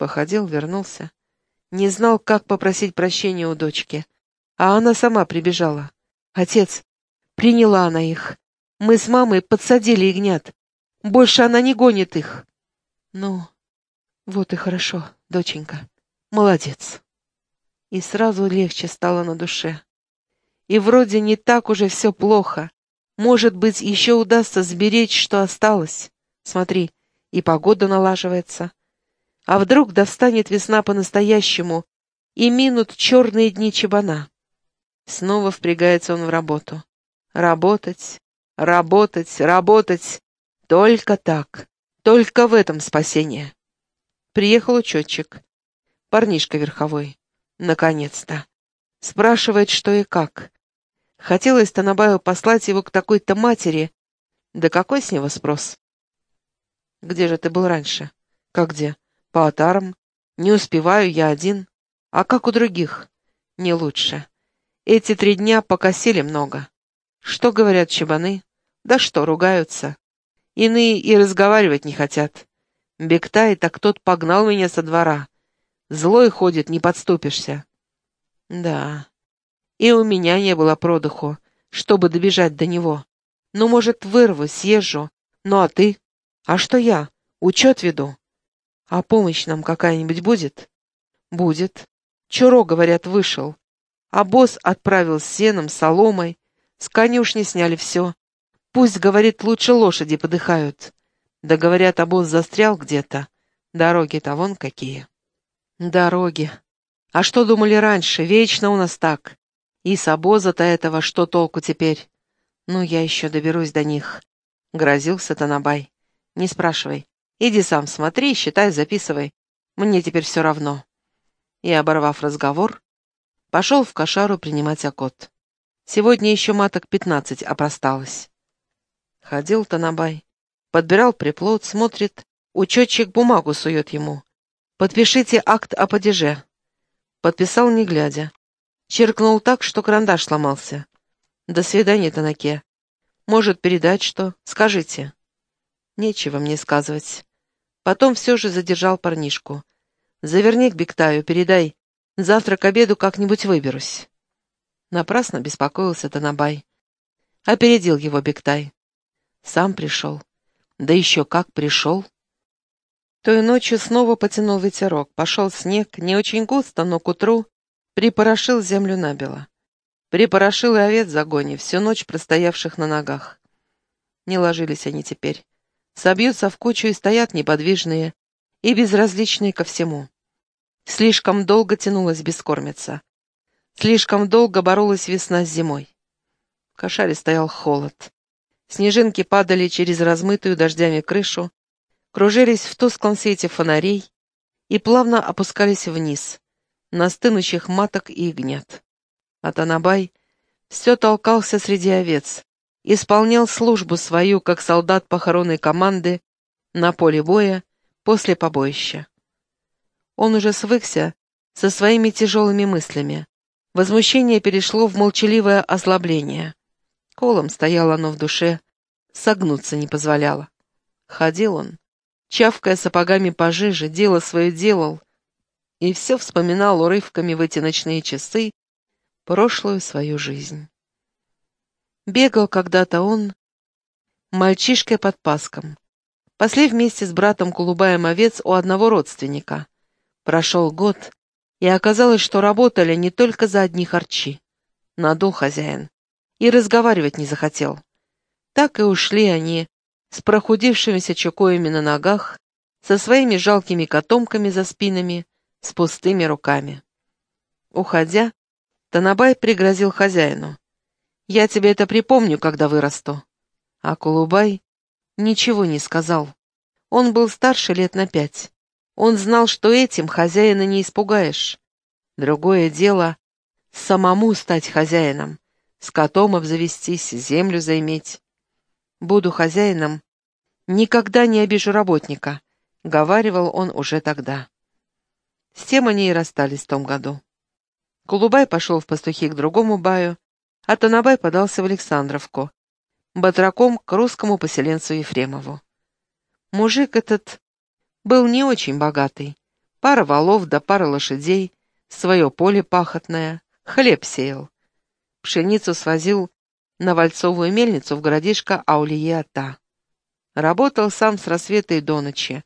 Походил, вернулся. Не знал, как попросить прощения у дочки. А она сама прибежала. Отец, приняла она их. Мы с мамой подсадили ягнят. Больше она не гонит их. Ну, вот и хорошо, доченька. Молодец. И сразу легче стало на душе. И вроде не так уже все плохо. Может быть, еще удастся сберечь, что осталось. Смотри, и погода налаживается. А вдруг достанет весна по-настоящему, и минут черные дни чебана. Снова впрягается он в работу. Работать, работать, работать. Только так. Только в этом спасение. Приехал учетчик. Парнишка верховой. Наконец-то. Спрашивает, что и как. Хотелось Танабаю послать его к такой-то матери. Да какой с него спрос? Где же ты был раньше? Как где? По отарам. Не успеваю, я один. А как у других? Не лучше. Эти три дня покосили много. Что говорят чебаны? Да что, ругаются. Иные и разговаривать не хотят. Бектай, так тот погнал меня со двора. Злой ходит, не подступишься. Да, и у меня не было продыху, чтобы добежать до него. Ну, может, вырву, съезжу. Ну, а ты? А что я? Учет веду. А помощь нам какая-нибудь будет? Будет. Чуро, говорят, вышел. А босс отправил с сеном, соломой. С конюшни сняли все. Пусть, говорит, лучше лошади подыхают. Да, говорят, а босс застрял где-то. Дороги-то вон какие. Дороги. А что думали раньше? Вечно у нас так. И с обоза-то этого что толку теперь? Ну, я еще доберусь до них. Грозился Танабай. Не спрашивай. Иди сам смотри, считай, записывай. Мне теперь все равно. И, оборвав разговор, пошел в кошару принимать окот. Сегодня еще маток пятнадцать опросталось. Ходил Танабай, подбирал приплод, смотрит, учетчик бумагу сует ему. «Подпишите акт о падеже». Подписал, не глядя. Черкнул так, что карандаш сломался. «До свидания, Танаке. Может, передать что? Скажите». Нечего мне сказывать. Потом все же задержал парнишку. «Заверни к Бектаю, передай. Завтра к обеду как-нибудь выберусь». Напрасно беспокоился Танабай. Опередил его Бектай. Сам пришел. Да еще как пришел. Той ночью снова потянул ветерок. Пошел снег, не очень густо, но к утру Припорошил землю набело. Припорошил и овец в загоне, всю ночь простоявших на ногах. Не ложились они теперь. Собьются в кучу и стоят неподвижные и безразличные ко всему. Слишком долго тянулась бескормица. Слишком долго боролась весна с зимой. В кошаре стоял холод. Снежинки падали через размытую дождями крышу, кружились в тусклом свете фонарей и плавно опускались вниз, на стынущих маток и ягнят. А Танабай все толкался среди овец, исполнял службу свою, как солдат похоронной команды, на поле боя после побоища. Он уже свыкся со своими тяжелыми мыслями. Возмущение перешло в молчаливое озлобление. Колом стояло оно в душе, согнуться не позволяло. Ходил он, чавкая сапогами пожиже, дело свое делал, и все вспоминал урывками в эти ночные часы прошлую свою жизнь. Бегал когда-то он мальчишкой под паском. Пасли вместе с братом Кулубаем овец у одного родственника. Прошел год, и оказалось, что работали не только за одни харчи. Надул хозяин. И разговаривать не захотел. Так и ушли они, с прохудившимися чукоями на ногах, со своими жалкими котомками за спинами, с пустыми руками. Уходя, Танабай пригрозил хозяину. «Я тебе это припомню, когда вырасту». А Кулубай ничего не сказал. Он был старше лет на пять. Он знал, что этим хозяина не испугаешь. Другое дело — самому стать хозяином, с котом обзавестись, землю займеть. Буду хозяином, никогда не обижу работника, — говаривал он уже тогда. С тем они и расстались в том году. Кулубай пошел в пастухи к другому баю, а Танабай подался в Александровку, батраком к русскому поселенцу Ефремову. Мужик этот был не очень богатый, Пара валов да пара лошадей, свое поле пахотное, хлеб сеял. Пшеницу свозил на вальцовую мельницу в городишко Аулия-Ата. Работал сам с рассвета и до ночи.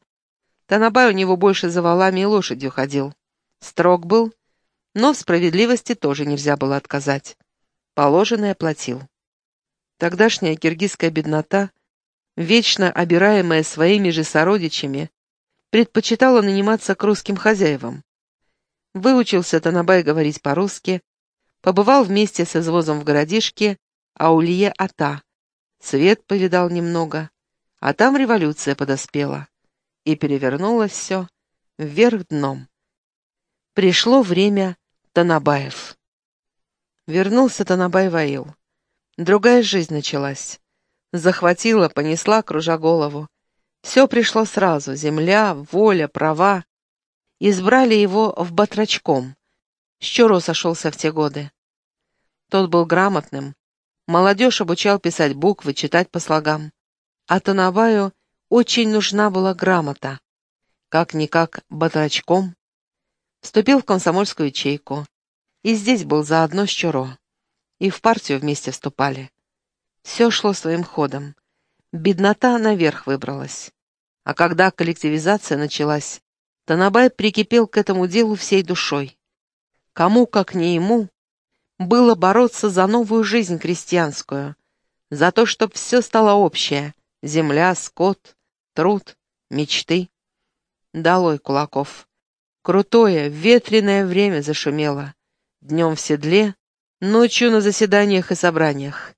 Танабай у него больше за валами и лошадью ходил. Строг был, но в справедливости тоже нельзя было отказать. Положенное платил. Тогдашняя киргизская беднота, вечно обираемая своими же сородичами, предпочитала наниматься к русским хозяевам. Выучился Танабай говорить по-русски, побывал вместе с извозом в городишке Аулье-Ата, свет повидал немного, а там революция подоспела, и перевернулось все вверх дном. Пришло время Танабаев. Вернулся Танабай Ваил. Другая жизнь началась. Захватила, понесла, кружа голову. Все пришло сразу — земля, воля, права. Избрали его в батрачком. С Чуро сошелся в те годы. Тот был грамотным. Молодежь обучал писать буквы, читать по слогам. А Танабаю очень нужна была грамота. Как-никак батрачком. Вступил в комсомольскую ячейку. И здесь был заодно с Чуро. И в партию вместе вступали. Все шло своим ходом. Беднота наверх выбралась. А когда коллективизация началась, Танабай прикипел к этому делу всей душой. Кому, как не ему, было бороться за новую жизнь крестьянскую, за то, чтобы все стало общее — земля, скот, труд, мечты. Долой кулаков. Крутое, ветреное время зашумело. Днем в седле, ночью на заседаниях и собраниях.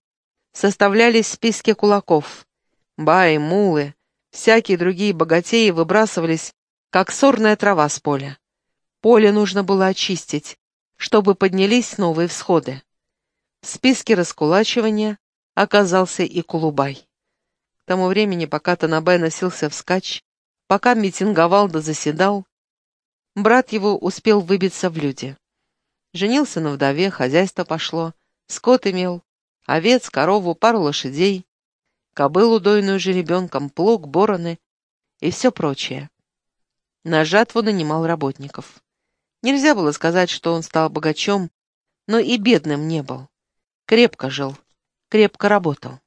Составлялись списки кулаков. Баи, мулы, всякие другие богатеи выбрасывались, как сорная трава с поля. Поле нужно было очистить, чтобы поднялись новые всходы. В списке раскулачивания оказался и Кулубай. К тому времени, пока Танабай носился вскачь, пока митинговал да заседал, брат его успел выбиться в люди. Женился на вдове, хозяйство пошло, скот имел, овец, корову, пару лошадей, кобылу дойную жеребенком, плуг, бороны и все прочее. На жатву нанимал работников. Нельзя было сказать, что он стал богачом, но и бедным не был. Крепко жил, крепко работал.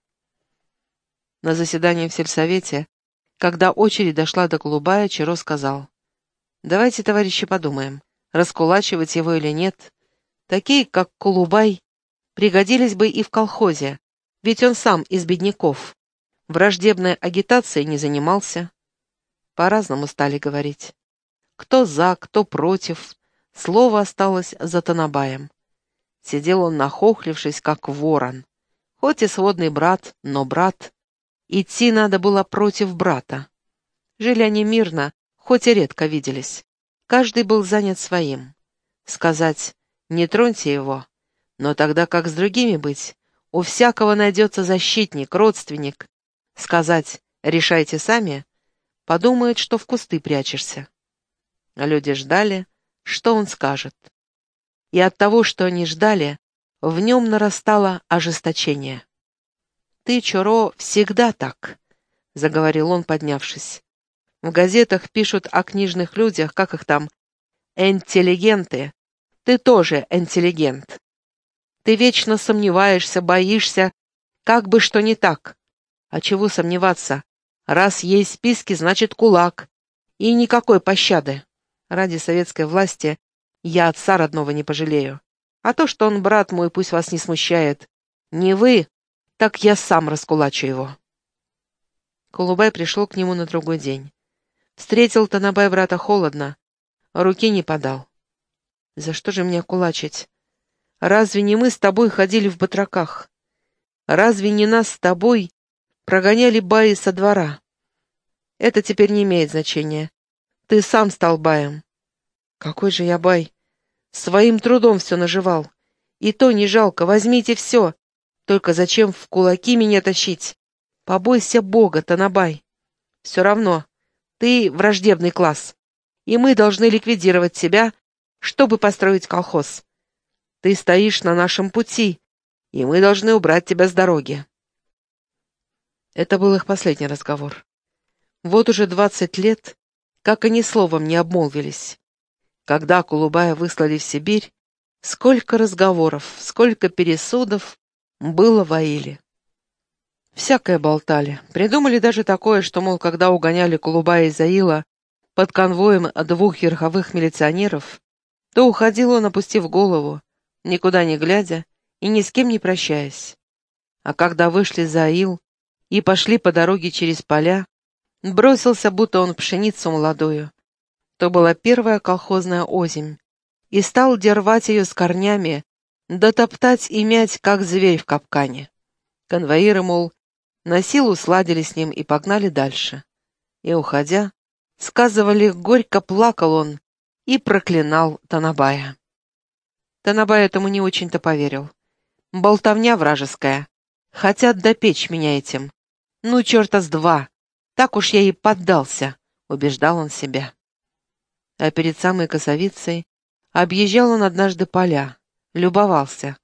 На заседании в сельсовете, когда очередь дошла до Голубая, Чиро сказал, «Давайте, товарищи, подумаем, раскулачивать его или нет, Такие, как Колубай, пригодились бы и в колхозе, ведь он сам из бедняков. Враждебной агитацией не занимался. По-разному стали говорить. Кто за, кто против. Слово осталось за Танабаем. Сидел он нахохлившись, как ворон. Хоть и сводный брат, но брат. Идти надо было против брата. Жили они мирно, хоть и редко виделись. Каждый был занят своим. Сказать не троньте его. Но тогда как с другими быть? У всякого найдется защитник, родственник. Сказать «решайте сами» подумают, что в кусты прячешься. Люди ждали, что он скажет. И от того, что они ждали, в нем нарастало ожесточение. «Ты, Чуро, всегда так», — заговорил он, поднявшись. «В газетах пишут о книжных людях, как их там, интеллигенты, ты тоже интеллигент. Ты вечно сомневаешься, боишься, как бы что не так. А чего сомневаться? Раз есть списки, значит кулак. И никакой пощады. Ради советской власти я отца родного не пожалею. А то, что он брат мой, пусть вас не смущает. Не вы, так я сам раскулачу его. Кулубай пришел к нему на другой день. Встретил Танабай брата холодно, руки не подал. За что же меня кулачить? Разве не мы с тобой ходили в батраках? Разве не нас с тобой прогоняли баи со двора? Это теперь не имеет значения. Ты сам стал баем. Какой же я бай? Своим трудом все наживал. И то не жалко, возьмите все. Только зачем в кулаки меня тащить? Побойся Бога, Танабай. Все равно, ты враждебный класс, и мы должны ликвидировать себя чтобы построить колхоз. Ты стоишь на нашем пути, и мы должны убрать тебя с дороги. Это был их последний разговор. Вот уже двадцать лет, как они словом не обмолвились. Когда Кулубая выслали в Сибирь, сколько разговоров, сколько пересудов было в Аиле. Всякое болтали. Придумали даже такое, что, мол, когда угоняли Кулубая из Аила под конвоем двух верховых милиционеров, то уходил он, опустив голову, никуда не глядя и ни с кем не прощаясь. А когда вышли за Аил и пошли по дороге через поля, бросился, будто он пшеницу молодую. То была первая колхозная озимь, и стал дервать ее с корнями, дотоптать и мять, как зверь в капкане. Конвоиры, мол, на силу сладили с ним и погнали дальше. И, уходя, сказывали, горько плакал он и проклинал Танабая. Танабай этому не очень-то поверил. Болтовня вражеская. Хотят допечь меня этим. Ну, черта с два. Так уж я и поддался, убеждал он себя. А перед самой косовицей объезжал он однажды поля, любовался.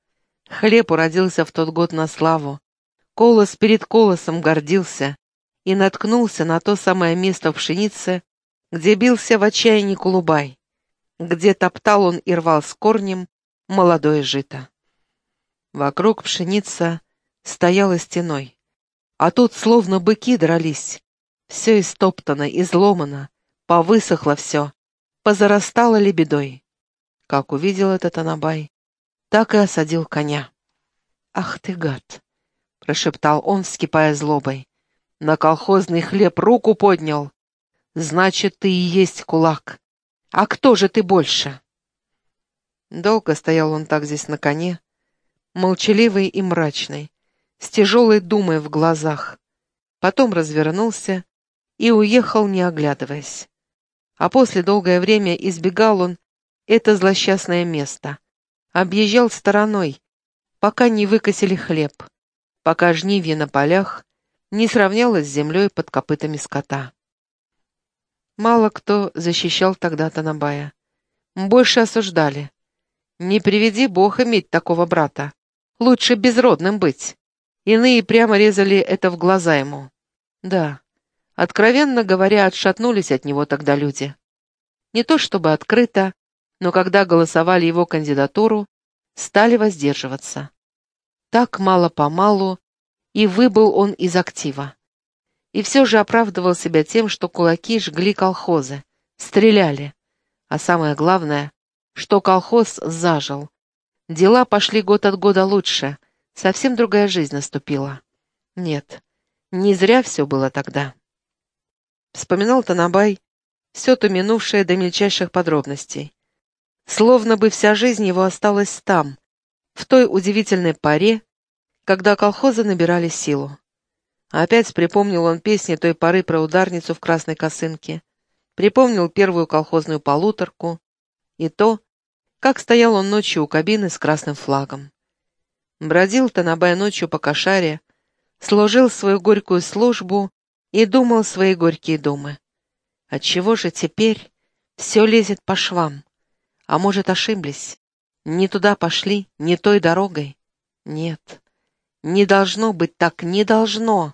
Хлеб уродился в тот год на славу. Колос перед колосом гордился и наткнулся на то самое место в пшенице, где бился в отчаянии Кулубай, где топтал он и рвал с корнем молодое жито. Вокруг пшеница стояла стеной, а тут словно быки дрались. Все истоптано, изломано, повысохло все, позарастало лебедой. Как увидел этот Анабай, так и осадил коня. «Ах ты, гад!» — прошептал он, вскипая злобой. «На колхозный хлеб руку поднял. Значит, ты и есть кулак. А кто же ты больше?» Долго стоял он так здесь на коне, молчаливый и мрачный, с тяжелой думой в глазах. Потом развернулся и уехал, не оглядываясь. А после долгое время избегал он это злосчастное место. Объезжал стороной, пока не выкосили хлеб, пока жнивье на полях не сравнялось с землей под копытами скота. Мало кто защищал тогда Танабая. Больше осуждали. Не приведи Бог иметь такого брата. Лучше безродным быть. Иные прямо резали это в глаза ему. Да, откровенно говоря, отшатнулись от него тогда люди. Не то чтобы открыто, но когда голосовали его кандидатуру, стали воздерживаться. Так мало-помалу и выбыл он из актива. И все же оправдывал себя тем, что кулаки жгли колхозы, стреляли. А самое главное, что колхоз зажил. Дела пошли год от года лучше, совсем другая жизнь наступила. Нет, не зря все было тогда. Вспоминал Танабай все то минувшее до мельчайших подробностей. Словно бы вся жизнь его осталась там, в той удивительной паре, когда колхозы набирали силу. Опять припомнил он песни той поры про ударницу в красной косынке, припомнил первую колхозную полуторку и то, как стоял он ночью у кабины с красным флагом. Бродил Танабай ночью по кошаре, сложил свою горькую службу и думал свои горькие думы. Отчего же теперь все лезет по швам? А может, ошиблись? Не туда пошли, не той дорогой? Нет, не должно быть так, не должно.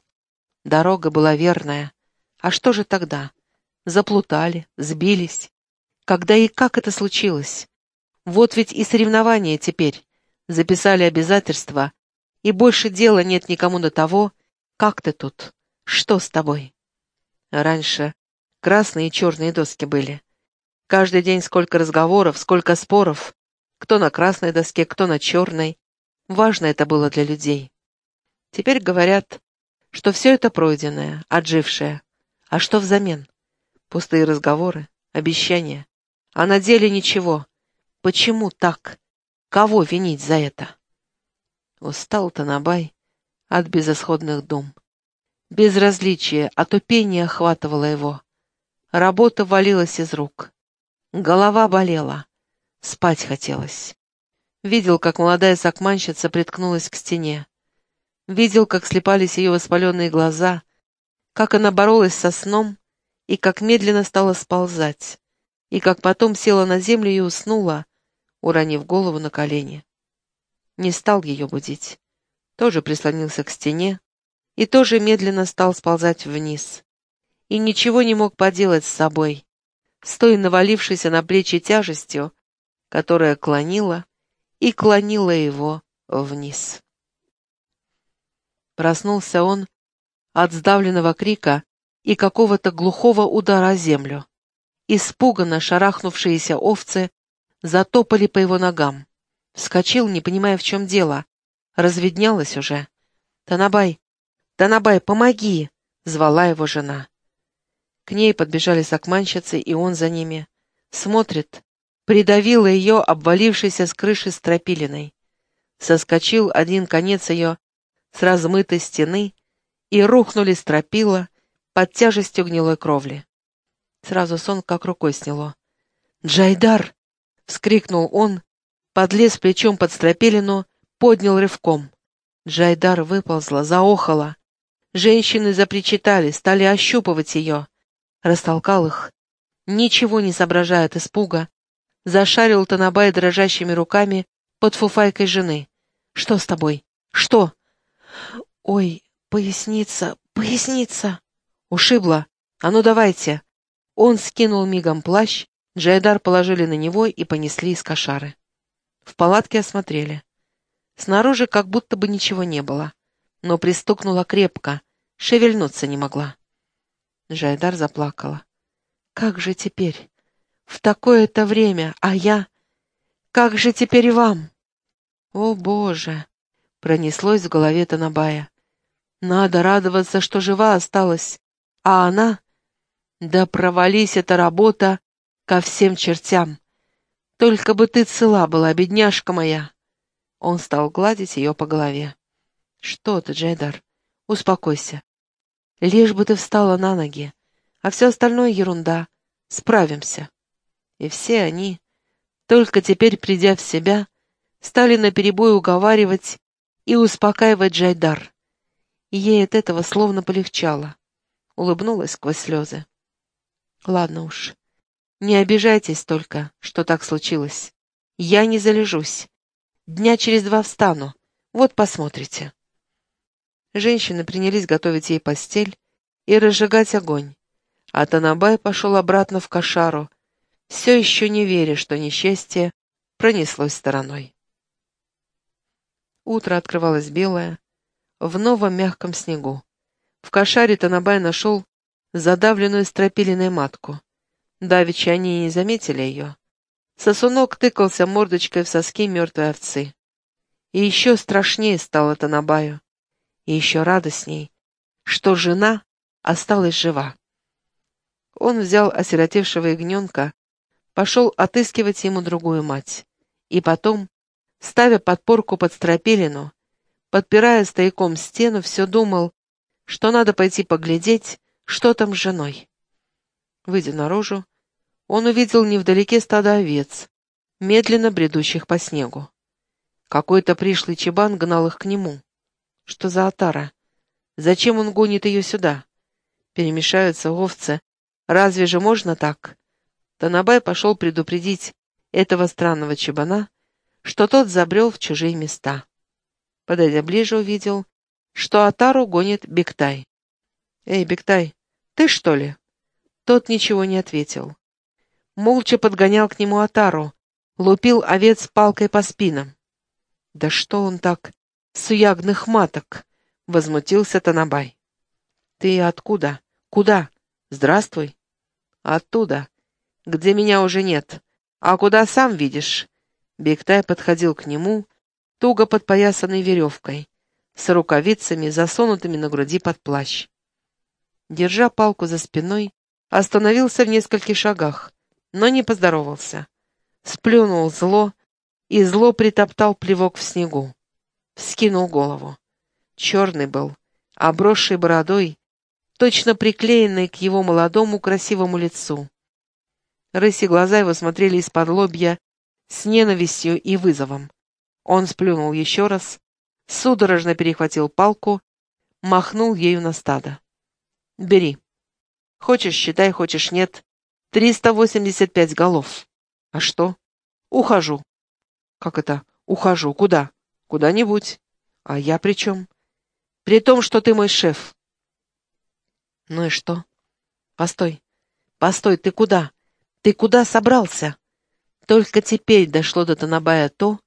Дорога была верная. А что же тогда? Заплутали, сбились. Когда и как это случилось? Вот ведь и соревнования теперь. Записали обязательства, и больше дела нет никому до того, как ты тут, что с тобой. Раньше красные и черные доски были. Каждый день сколько разговоров, сколько споров. Кто на красной доске, кто на черной. Важно это было для людей. Теперь говорят, что все это пройденное, отжившее. А что взамен? Пустые разговоры, обещания. А на деле ничего. Почему так? Кого винить за это? Устал Танабай от безысходных дум. Безразличие, отупение охватывало его. Работа валилась из рук. Голова болела. Спать хотелось. Видел, как молодая сакманщица приткнулась к стене. Видел, как слепались ее воспаленные глаза, как она боролась со сном и как медленно стала сползать, и как потом села на землю и уснула, уронив голову на колени. Не стал ее будить. Тоже прислонился к стене и тоже медленно стал сползать вниз. И ничего не мог поделать с собой. с той навалившейся на плечи тяжестью, которая клонила и клонила его вниз. Проснулся он от сдавленного крика и какого-то глухого удара о землю. Испуганно шарахнувшиеся овцы затопали по его ногам. Вскочил, не понимая, в чем дело. Разведнялось уже. «Танабай! Танабай, помоги!» — звала его жена. К ней подбежали сакманщицы, и он за ними. Смотрит. Придавила ее, обвалившейся с крыши стропилиной. Соскочил один конец ее с размытой стены, и рухнули стропила под тяжестью гнилой кровли. Сразу сон как рукой сняло. «Джайдар!» — вскрикнул он, подлез плечом под стропилину, поднял рывком. Джайдар выползла, заохала. Женщины запричитали, стали ощупывать ее. Растолкал их. Ничего не соображая от испуга, зашарил Танабай дрожащими руками под фуфайкой жены. «Что с тобой? Что?» «Ой, поясница, поясница!» «Ушибла! А ну давайте!» Он скинул мигом плащ, Джайдар положили на него и понесли из кошары. В палатке осмотрели. Снаружи как будто бы ничего не было, но пристукнула крепко, шевельнуться не могла. Жайдар заплакала. «Как же теперь? В такое-то время, а я? Как же теперь вам?» «О, Боже!» — пронеслось в голове Танабая. «Надо радоваться, что жива осталась, а она...» «Да провались эта работа ко всем чертям! Только бы ты цела была, бедняжка моя!» Он стал гладить ее по голове. «Что ты, Джейдар? Успокойся. Лишь бы ты встала на ноги, а все остальное ерунда. Справимся». И все они, только теперь придя в себя, стали наперебой уговаривать и успокаивать Джайдар. Ей от этого словно полегчало. Улыбнулась сквозь слезы. «Ладно уж, не обижайтесь только, что так случилось. Я не залежусь. Дня через два встану. Вот посмотрите». Женщины принялись готовить ей постель и разжигать огонь, а Танабай пошел обратно в кошару, все еще не веря, что несчастье пронеслось стороной. Утро открывалось белое, в новом мягком снегу. В кошаре Танабай нашел задавленную стропилиной матку. Давичи они и не заметили ее. Сосунок тыкался мордочкой в соски мертвой овцы. И еще страшнее стало Танабаю и еще радостней, что жена осталась жива. Он взял осиротевшего ягненка, пошел отыскивать ему другую мать, и потом, ставя подпорку под стропилину, подпирая стояком стену, все думал, что надо пойти поглядеть, что там с женой. Выйдя наружу, он увидел невдалеке стадо овец, медленно бредущих по снегу. Какой-то пришлый чебан гнал их к нему. Что за отара? Зачем он гонит ее сюда? Перемешаются овцы. Разве же можно так? Танабай пошел предупредить этого странного чебана, что тот забрел в чужие места. Подойдя ближе, увидел, что Атару гонит Бектай. «Эй, Бектай, ты что ли?» Тот ничего не ответил. Молча подгонял к нему Атару, лупил овец палкой по спинам. Да что он так суягных маток!» — возмутился Танабай. «Ты откуда? Куда? Здравствуй!» «Оттуда, где меня уже нет. А куда сам видишь?» Бектай подходил к нему, туго подпоясанной веревкой, с рукавицами, засунутыми на груди под плащ. Держа палку за спиной, остановился в нескольких шагах, но не поздоровался. Сплюнул зло, и зло притоптал плевок в снегу вскинул голову. Черный был, обросший бородой, точно приклеенный к его молодому красивому лицу. Рыси глаза его смотрели из-под лобья с ненавистью и вызовом. Он сплюнул еще раз, судорожно перехватил палку, махнул ею на стадо. «Бери. Хочешь, считай, хочешь, нет. Триста восемьдесят пять голов. А что? Ухожу». «Как это? Ухожу. Куда?» Куда-нибудь. А я при чем? При том, что ты мой шеф. Ну и что? Постой. Постой, ты куда? Ты куда собрался?» Только теперь дошло до Танабая то,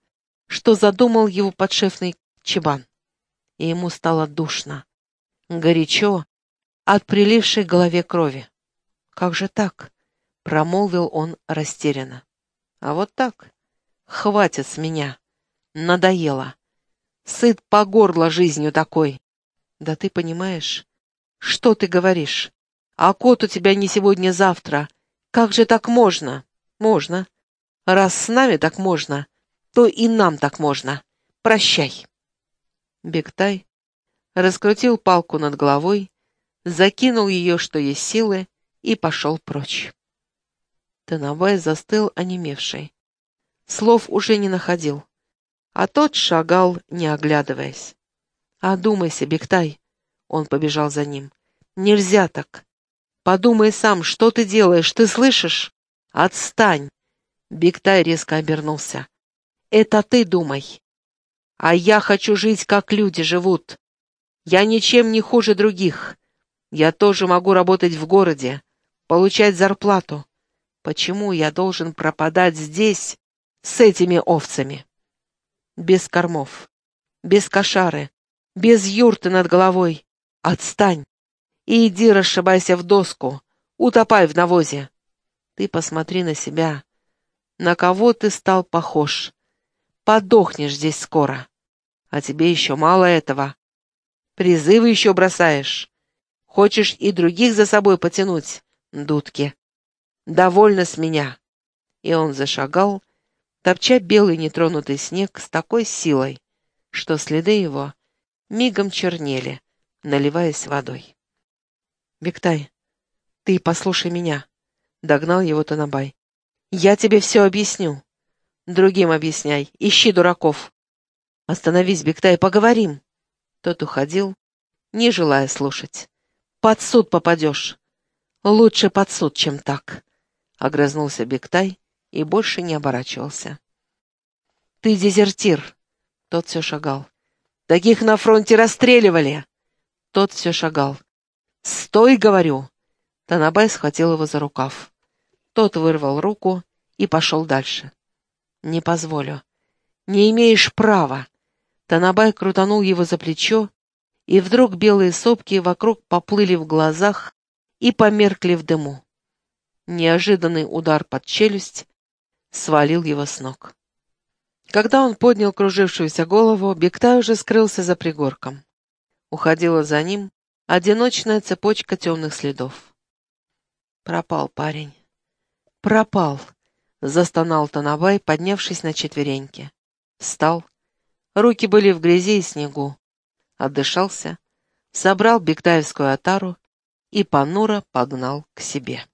что задумал его подшефный чебан. И ему стало душно, горячо, от прилившей голове крови. «Как же так?» — промолвил он растерянно. «А вот так. Хватит с меня. Надоело. Сыт по горло жизнью такой. Да ты понимаешь, что ты говоришь? А кот у тебя не сегодня-завтра. Как же так можно? Можно. Раз с нами так можно, то и нам так можно. Прощай. Бектай раскрутил палку над головой, закинул ее, что есть силы, и пошел прочь. Танабай застыл, онемевший. Слов уже не находил, а тот шагал, не оглядываясь. «Одумайся, Бектай!» Он побежал за ним. «Нельзя так! Подумай сам, что ты делаешь, ты слышишь? Отстань!» Бектай резко обернулся. «Это ты думай. А я хочу жить, как люди живут. Я ничем не хуже других. Я тоже могу работать в городе, получать зарплату. Почему я должен пропадать здесь с этими овцами? Без кормов, без кошары, без юрты над головой. Отстань и иди расшибайся в доску, утопай в навозе. Ты посмотри на себя. На кого ты стал похож? Подохнешь здесь скоро. А тебе еще мало этого. Призывы еще бросаешь. Хочешь и других за собой потянуть, дудки. Довольно с меня. И он зашагал, топча белый нетронутый снег с такой силой, что следы его мигом чернели, наливаясь водой. «Бектай, ты послушай меня», — догнал его Танабай. «Я тебе все объясню. Другим объясняй, ищи дураков. Остановись, Бектай, поговорим». Тот уходил, не желая слушать. «Под суд попадешь. Лучше под суд, чем так», — огрызнулся Бектай и больше не оборачивался. «Ты дезертир!» Тот все шагал. Таких на фронте расстреливали!» Тот все шагал. «Стой, говорю!» Танабай схватил его за рукав. Тот вырвал руку и пошел дальше. «Не позволю. Не имеешь права!» Танабай крутанул его за плечо, и вдруг белые сопки вокруг поплыли в глазах и померкли в дыму. Неожиданный удар под челюсть свалил его с ног. Когда он поднял кружившуюся голову, Бектай уже скрылся за пригорком. Уходила за ним одиночная цепочка темных следов. Пропал парень. Пропал, застонал Танабай, поднявшись на четвереньки. Встал. Руки были в грязи и снегу. Отдышался, собрал бектаевскую отару и понуро погнал к себе.